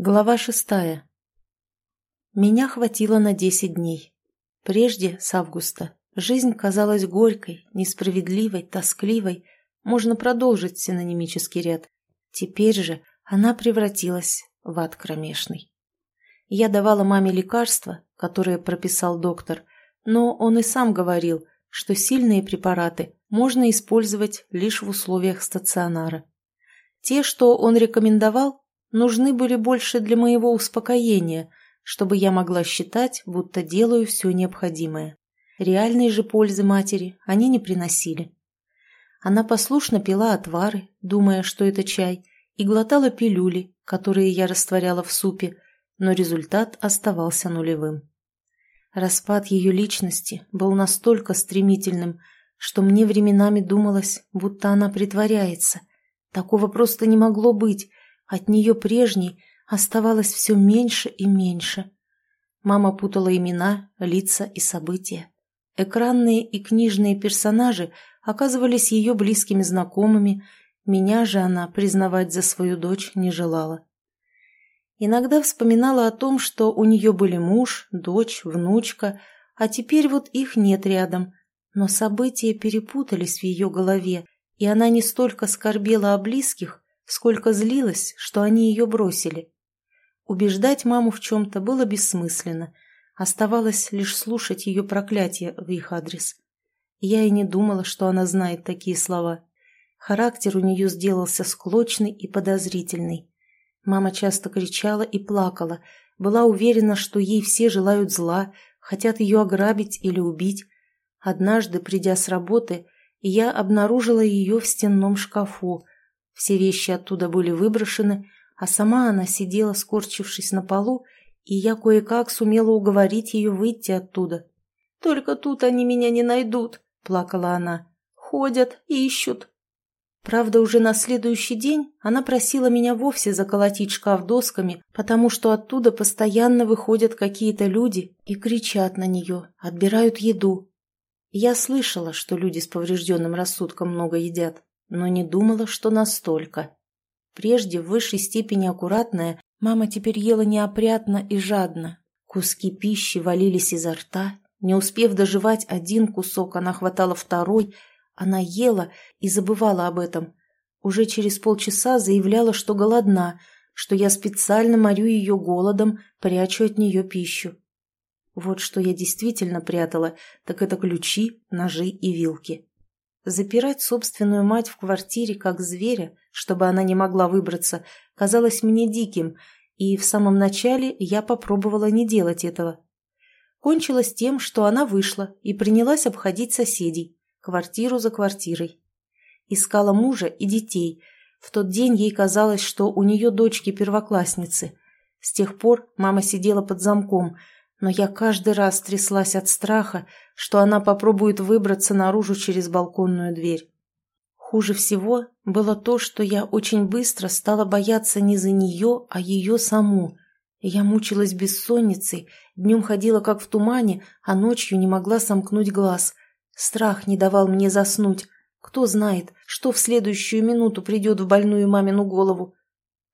Глава шестая. Меня хватило на десять дней. Прежде, с августа, жизнь казалась горькой, несправедливой, тоскливой. Можно продолжить синонимический ряд. Теперь же она превратилась в ад кромешный. Я давала маме лекарства, которые прописал доктор, но он и сам говорил, что сильные препараты можно использовать лишь в условиях стационара. Те, что он рекомендовал, нужны были больше для моего успокоения, чтобы я могла считать, будто делаю все необходимое. Реальной же пользы матери они не приносили. Она послушно пила отвары, думая, что это чай, и глотала пилюли, которые я растворяла в супе, но результат оставался нулевым. Распад ее личности был настолько стремительным, что мне временами думалось, будто она притворяется. Такого просто не могло быть, от нее прежней оставалось все меньше и меньше. Мама путала имена, лица и события. Экранные и книжные персонажи оказывались ее близкими знакомыми, меня же она признавать за свою дочь не желала. Иногда вспоминала о том, что у нее были муж, дочь, внучка, а теперь вот их нет рядом. Но события перепутались в ее голове, и она не столько скорбела о близких, сколько злилась, что они ее бросили. Убеждать маму в чем-то было бессмысленно, оставалось лишь слушать ее проклятие в их адрес. Я и не думала, что она знает такие слова. Характер у нее сделался склочный и подозрительный. Мама часто кричала и плакала, была уверена, что ей все желают зла, хотят ее ограбить или убить. Однажды, придя с работы, я обнаружила ее в стенном шкафу, все вещи оттуда были выброшены, а сама она сидела, скорчившись на полу, и я кое-как сумела уговорить ее выйти оттуда. «Только тут они меня не найдут», — плакала она. «Ходят, ищут». Правда, уже на следующий день она просила меня вовсе заколотить шкаф досками, потому что оттуда постоянно выходят какие-то люди и кричат на нее, отбирают еду. Я слышала, что люди с поврежденным рассудком много едят, но не думала, что настолько. Прежде в высшей степени аккуратная, мама теперь ела неопрятно и жадно. Куски пищи валились изо рта, не успев доживать один кусок, она хватала второй, она ела и забывала об этом. Уже через полчаса заявляла, что голодна, что я специально морю ее голодом, прячу от нее пищу. Вот что я действительно прятала, так это ключи, ножи и вилки. Запирать собственную мать в квартире как зверя, чтобы она не могла выбраться, казалось мне диким, и в самом начале я попробовала не делать этого. Кончилось тем, что она вышла и принялась обходить соседей, квартиру за квартирой. Искала мужа и детей. В тот день ей казалось, что у нее дочки первоклассницы. С тех пор мама сидела под замком – но я каждый раз тряслась от страха, что она попробует выбраться наружу через балконную дверь. Хуже всего было то, что я очень быстро стала бояться не за нее, а ее саму. Я мучилась бессонницей, днем ходила как в тумане, а ночью не могла сомкнуть глаз. Страх не давал мне заснуть. Кто знает, что в следующую минуту придет в больную мамину голову.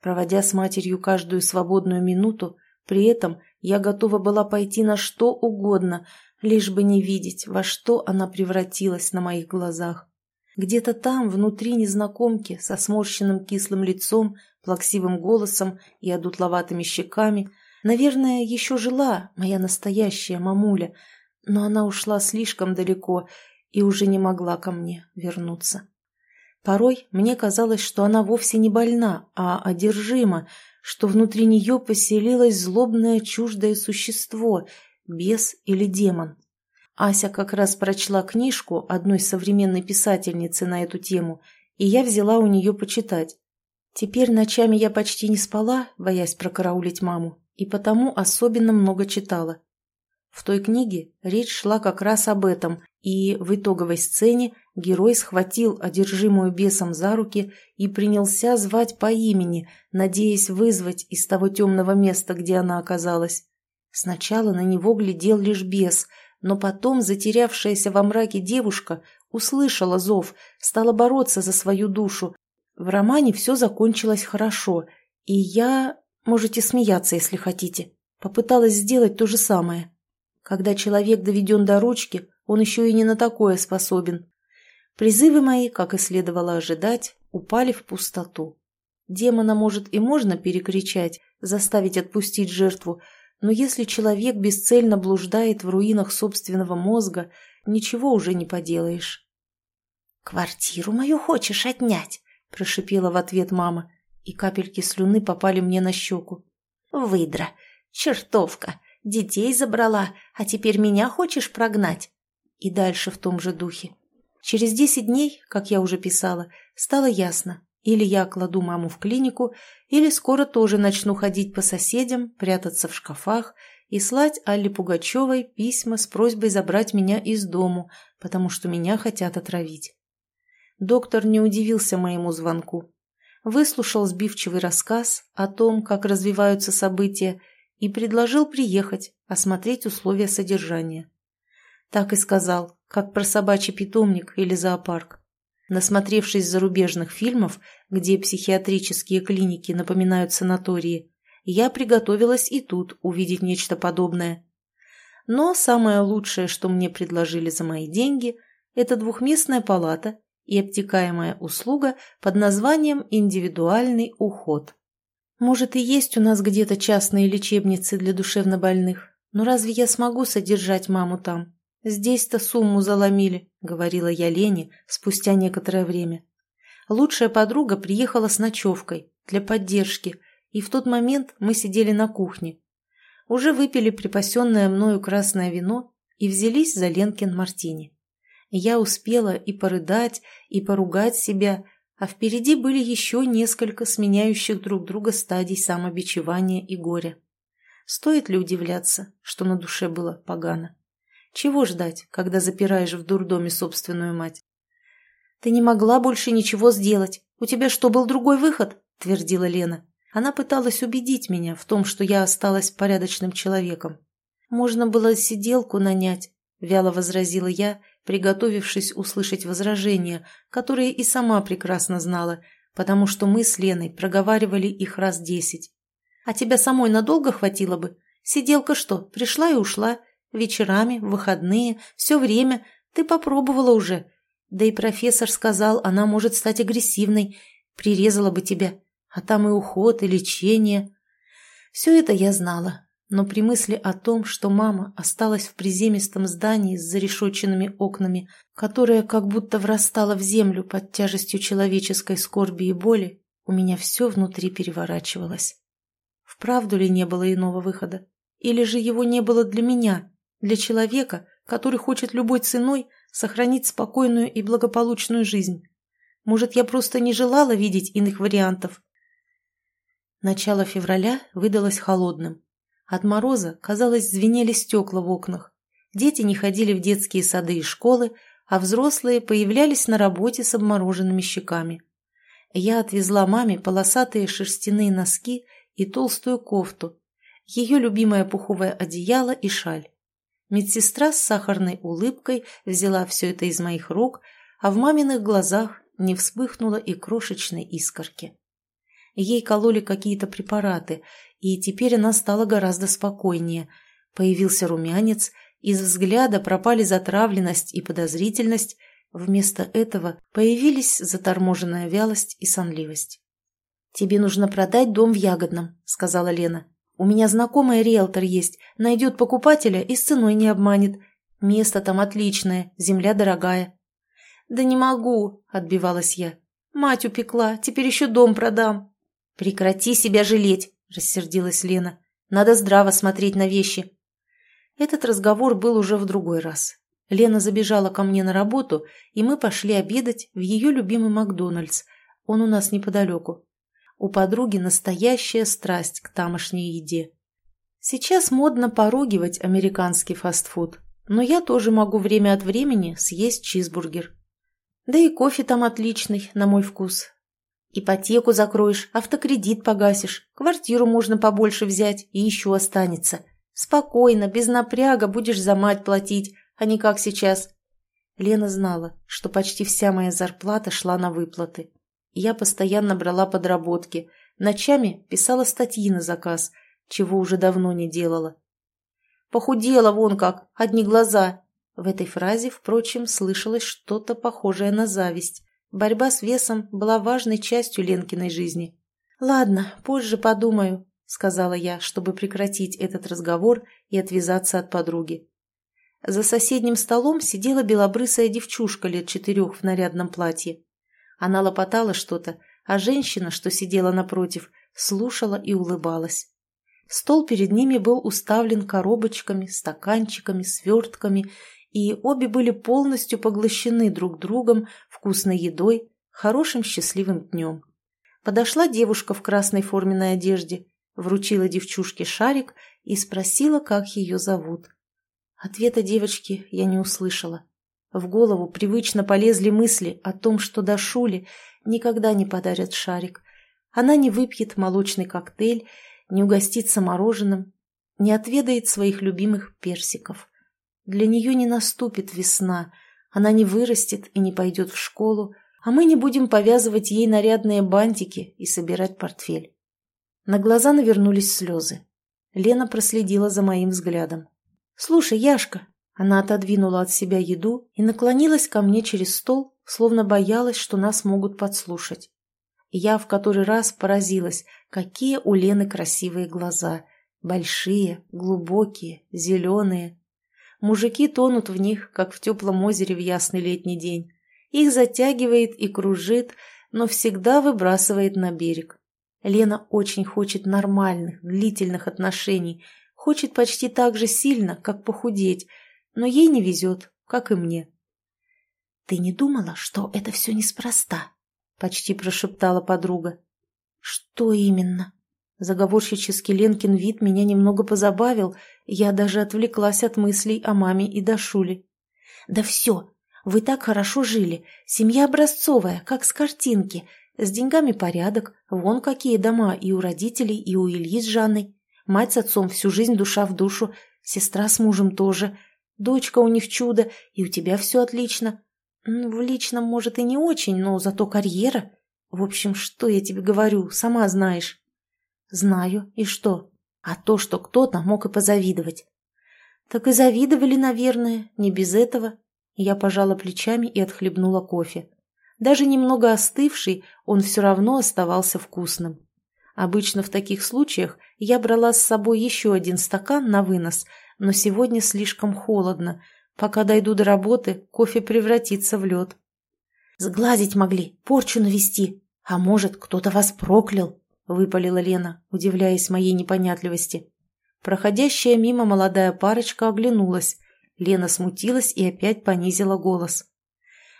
Проводя с матерью каждую свободную минуту, при этом я готова была пойти на что угодно, лишь бы не видеть, во что она превратилась на моих глазах. Где-то там, внутри незнакомки, со сморщенным кислым лицом, плаксивым голосом и одутловатыми щеками, наверное, еще жила моя настоящая мамуля, но она ушла слишком далеко и уже не могла ко мне вернуться. Порой мне казалось, что она вовсе не больна, а одержима, что внутри нее поселилось злобное чуждое существо, бес или демон. Ася как раз прочла книжку одной современной писательницы на эту тему, и я взяла у нее почитать. Теперь ночами я почти не спала, боясь прокараулить маму, и потому особенно много читала. В той книге речь шла как раз об этом, и в итоговой сцене герой схватил одержимую бесом за руки и принялся звать по имени, надеясь вызвать из того темного места, где она оказалась. Сначала на него глядел лишь бес, но потом затерявшаяся во мраке девушка услышала зов, стала бороться за свою душу. В романе все закончилось хорошо, и я Можете смеяться, если хотите. Попыталась сделать то же самое. Когда человек доведен до ручки, он еще и не на такое способен. Призывы мои, как и следовало ожидать, упали в пустоту. Демона, может, и можно перекричать, заставить отпустить жертву, но если человек бесцельно блуждает в руинах собственного мозга, ничего уже не поделаешь. «Квартиру мою хочешь отнять?» – прошипела в ответ мама, и капельки слюны попали мне на щеку. «Выдра! Чертовка! Детей забрала, а теперь меня хочешь прогнать?» И дальше в том же духе. Через десять дней, как я уже писала, стало ясно, или я кладу маму в клинику, или скоро тоже начну ходить по соседям, прятаться в шкафах и слать Алле Пугачевой письма с просьбой забрать меня из дому, потому что меня хотят отравить. Доктор не удивился моему звонку. Выслушал сбивчивый рассказ о том, как развиваются события, и предложил приехать, осмотреть условия содержания. Так и сказал, как про собачий питомник или зоопарк. Насмотревшись зарубежных фильмов, где психиатрические клиники напоминают санатории, я приготовилась и тут увидеть нечто подобное. Но самое лучшее, что мне предложили за мои деньги, это двухместная палата и обтекаемая услуга под названием «индивидуальный уход». Может, и есть у нас где-то частные лечебницы для душевнобольных, но разве я смогу содержать маму там? Здесь-то сумму заломили, говорила я Лене спустя некоторое время. Лучшая подруга приехала с ночевкой для поддержки, и в тот момент мы сидели на кухне. Уже выпили припасенное мною красное вино и взялись за Ленкин мартини. Я успела и порыдать, и поругать себя, а впереди были еще несколько сменяющих друг друга стадий самобичевания и горя. Стоит ли удивляться, что на душе было погано? Чего ждать, когда запираешь в дурдоме собственную мать? «Ты не могла больше ничего сделать. У тебя что, был другой выход?» – твердила Лена. Она пыталась убедить меня в том, что я осталась порядочным человеком. «Можно было сиделку нанять», – вяло возразила я приготовившись услышать возражения, которые и сама прекрасно знала, потому что мы с Леной проговаривали их раз десять. «А тебя самой надолго хватило бы? Сиделка что, пришла и ушла? Вечерами, выходные, все время. Ты попробовала уже. Да и профессор сказал, она может стать агрессивной. Прирезала бы тебя. А там и уход, и лечение. Все это я знала, но при мысли о том, что мама осталась в приземистом здании с зарешоченными окнами, которое как будто врастало в землю под тяжестью человеческой скорби и боли, у меня все внутри переворачивалось. Вправду ли не было иного выхода? Или же его не было для меня, для человека, который хочет любой ценой сохранить спокойную и благополучную жизнь? Может, я просто не желала видеть иных вариантов? Начало февраля выдалось холодным. От мороза, казалось, звенели стекла в окнах. Дети не ходили в детские сады и школы, а взрослые появлялись на работе с обмороженными щеками. Я отвезла маме полосатые шерстяные носки и толстую кофту, ее любимое пуховое одеяло и шаль. Медсестра с сахарной улыбкой взяла все это из моих рук, а в маминых глазах не вспыхнуло и крошечной искорки. Ей кололи какие-то препараты, и теперь она стала гораздо спокойнее. Появился румянец, из взгляда пропали затравленность и подозрительность, вместо этого появились заторможенная вялость и сонливость. «Тебе нужно продать дом в Ягодном», — сказала Лена. «У меня знакомая риэлтор есть, найдет покупателя и с ценой не обманет. Место там отличное, земля дорогая». «Да не могу», — отбивалась я. «Мать упекла, теперь еще дом продам». «Прекрати себя жалеть. – рассердилась Лена. «Надо здраво смотреть на вещи». Этот разговор был уже в другой раз. Лена забежала ко мне на работу, и мы пошли обедать в ее любимый Макдональдс. Он у нас неподалеку. У подруги настоящая страсть к тамошней еде. Сейчас модно поругивать американский фастфуд, но я тоже могу время от времени съесть чизбургер. Да и кофе там отличный, на мой вкус. Ипотеку закроешь, автокредит погасишь, квартиру можно побольше взять и еще останется. Спокойно, без напряга будешь за мать платить, а не как сейчас. Лена знала, что почти вся моя зарплата шла на выплаты. Я постоянно брала подработки, Ночами писала статьи на заказ, чего уже давно не делала. «Похудела вон как, одни глаза!» В этой фразе, впрочем, слышалось что-то похожее на зависть. Борьба с весом была важной частью Ленкиной жизни. «Ладно, позже подумаю», — сказала я, чтобы прекратить этот разговор и отвязаться от подруги. За соседним столом сидела белобрысая девчушка лет четырех в нарядном платье. Она лопотала что-то, а женщина, что сидела напротив, слушала и улыбалась. Стол перед ними был уставлен коробочками, стаканчиками, свертками, и обе были полностью поглощены друг другом, вкусной едой, хорошим счастливым днем. Подошла девушка в красной форменной одежде, вручила девчушке шарик и спросила, как ее зовут. Ответа девочки я не услышала. В голову привычно полезли мысли о том, что до Шули никогда не подарят шарик. Она не выпьет молочный коктейль, не угостится мороженым, не отведает своих любимых персиков. Для нее не наступит весна, она не вырастет и не пойдет в школу, а мы не будем повязывать ей нарядные бантики и собирать портфель. На глаза навернулись слезы. Лена проследила за моим взглядом. «Слушай, Яшка!» Она отодвинула от себя еду и наклонилась ко мне через стол, словно боялась, что нас могут подслушать. Я в который раз поразилась, какие у Лены красивые глаза. Большие, глубокие, зеленые. Мужики тонут в них, как в теплом озере в ясный летний день. Их затягивает и кружит, но всегда выбрасывает на берег. Лена очень хочет нормальных, длительных отношений, Хочет почти так же сильно, как похудеть, но ей не везет, как и мне. «Ты не думала, что это все неспроста?» — почти прошептала подруга. «Что именно?» Заговорщический Ленкин вид меня немного позабавил, я даже отвлеклась от мыслей о маме и Дашуле. «Да все, вы так хорошо жили, семья образцовая, как с картинки, с деньгами порядок, вон какие дома и у родителей, и у Ильи с Жанной. Мать с отцом всю жизнь душа в душу, сестра с мужем тоже. Дочка у них чудо, и у тебя все отлично. В личном, может, и не очень, но зато карьера. В общем, что я тебе говорю, сама знаешь. Знаю. И что? А то, что кто-то мог и позавидовать. Так и завидовали, наверное, не без этого. Я пожала плечами и отхлебнула кофе. Даже немного остывший, он все равно оставался вкусным. Обычно в таких случаях я брала с собой еще один стакан на вынос, но сегодня слишком холодно. Пока дойду до работы, кофе превратится в лед. «Сглазить могли, порчу навести. А может, кто-то вас проклял?» — выпалила Лена, удивляясь моей непонятливости. Проходящая мимо молодая парочка оглянулась. Лена смутилась и опять понизила голос.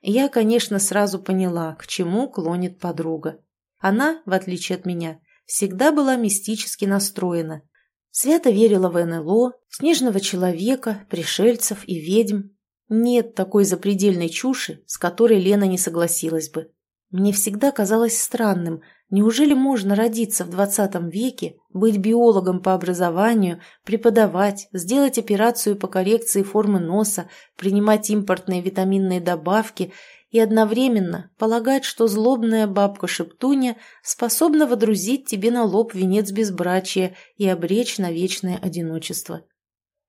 Я, конечно, сразу поняла, к чему клонит подруга. Она, в отличие от меня, всегда была мистически настроена. Свято верила в НЛО, снежного человека, пришельцев и ведьм. Нет такой запредельной чуши, с которой Лена не согласилась бы. Мне всегда казалось странным, неужели можно родиться в 20 веке, быть биологом по образованию, преподавать, сделать операцию по коррекции формы носа, принимать импортные витаминные добавки и одновременно полагать, что злобная бабка-шептуня способна водрузить тебе на лоб венец безбрачия и обречь на вечное одиночество.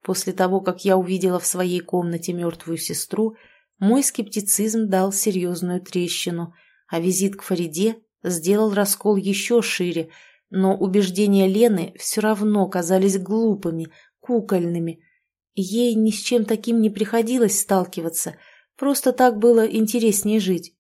После того, как я увидела в своей комнате мертвую сестру, мой скептицизм дал серьезную трещину, а визит к Фариде сделал раскол еще шире, но убеждения Лены все равно казались глупыми, кукольными. Ей ни с чем таким не приходилось сталкиваться – Просто так было интереснее жить.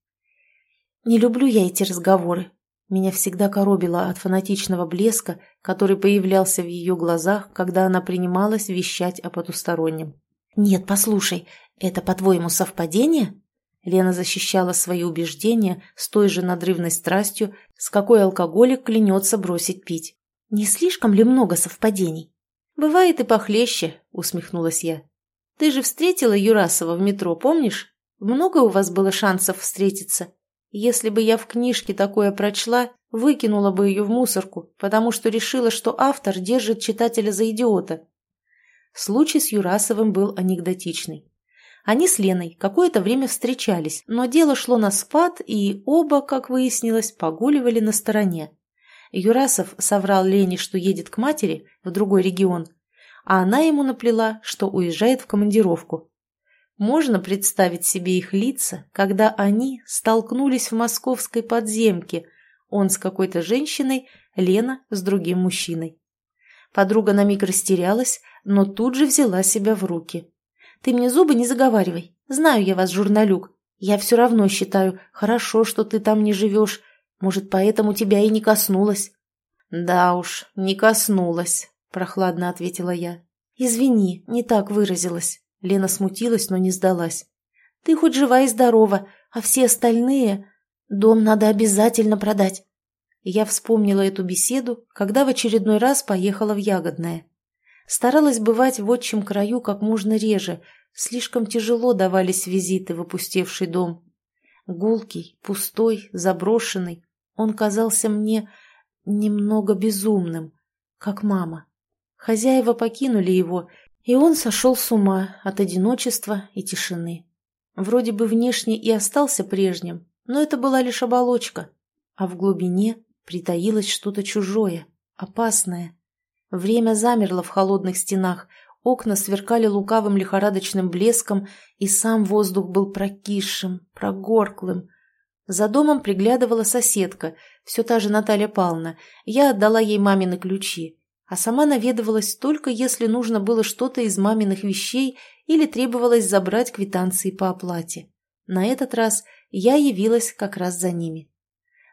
Не люблю я эти разговоры. Меня всегда коробило от фанатичного блеска, который появлялся в ее глазах, когда она принималась вещать о потустороннем. «Нет, послушай, это, по-твоему, совпадение?» Лена защищала свои убеждения с той же надрывной страстью, с какой алкоголик клянется бросить пить. «Не слишком ли много совпадений?» «Бывает и похлеще», — усмехнулась я. Ты же встретила Юрасова в метро, помнишь? Много у вас было шансов встретиться? Если бы я в книжке такое прочла, выкинула бы ее в мусорку, потому что решила, что автор держит читателя за идиота. Случай с Юрасовым был анекдотичный. Они с Леной какое-то время встречались, но дело шло на спад, и оба, как выяснилось, погуливали на стороне. Юрасов соврал Лене, что едет к матери в другой регион, а она ему наплела, что уезжает в командировку. Можно представить себе их лица, когда они столкнулись в московской подземке, он с какой-то женщиной, Лена с другим мужчиной. Подруга на миг растерялась, но тут же взяла себя в руки. «Ты мне зубы не заговаривай. Знаю я вас, журналюк. Я все равно считаю, хорошо, что ты там не живешь. Может, поэтому тебя и не коснулась». «Да уж, не коснулась», — прохладно ответила я. «Извини, не так выразилась». Лена смутилась, но не сдалась. «Ты хоть жива и здорова, а все остальные... Дом надо обязательно продать». Я вспомнила эту беседу, когда в очередной раз поехала в Ягодное. Старалась бывать в отчим краю как можно реже, слишком тяжело давались визиты в опустевший дом. Гулкий, пустой, заброшенный, он казался мне немного безумным, как мама. Хозяева покинули его, и он сошел с ума от одиночества и тишины. Вроде бы внешне и остался прежним, но это была лишь оболочка, а в глубине притаилось что-то чужое, опасное. Время замерло в холодных стенах, окна сверкали лукавым лихорадочным блеском, и сам воздух был прокисшим, прогорклым. За домом приглядывала соседка, все та же Наталья Павловна. Я отдала ей мамины ключи, а сама наведывалась только если нужно было что-то из маминых вещей или требовалось забрать квитанции по оплате. На этот раз я явилась как раз за ними.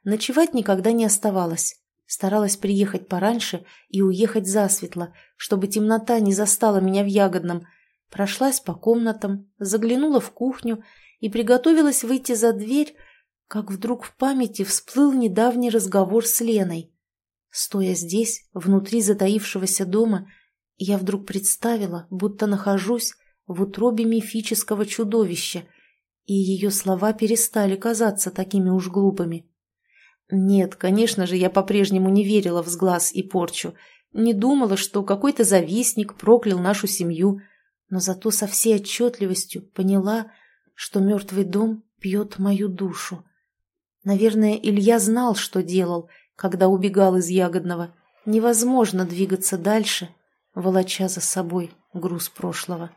Ночевать никогда не оставалось. Старалась приехать пораньше и уехать засветло, чтобы темнота не застала меня в ягодном. Прошлась по комнатам, заглянула в кухню и приготовилась выйти за дверь, как вдруг в памяти всплыл недавний разговор с Леной. Стоя здесь, внутри затаившегося дома, я вдруг представила, будто нахожусь в утробе мифического чудовища, и ее слова перестали казаться такими уж глупыми. Нет, конечно же, я по-прежнему не верила в сглаз и порчу, не думала, что какой-то завистник проклял нашу семью, но зато со всей отчетливостью поняла, что мертвый дом пьет мою душу. Наверное, Илья знал, что делал, когда убегал из Ягодного. Невозможно двигаться дальше, волоча за собой груз прошлого.